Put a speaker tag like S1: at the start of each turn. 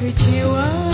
S1: kecewa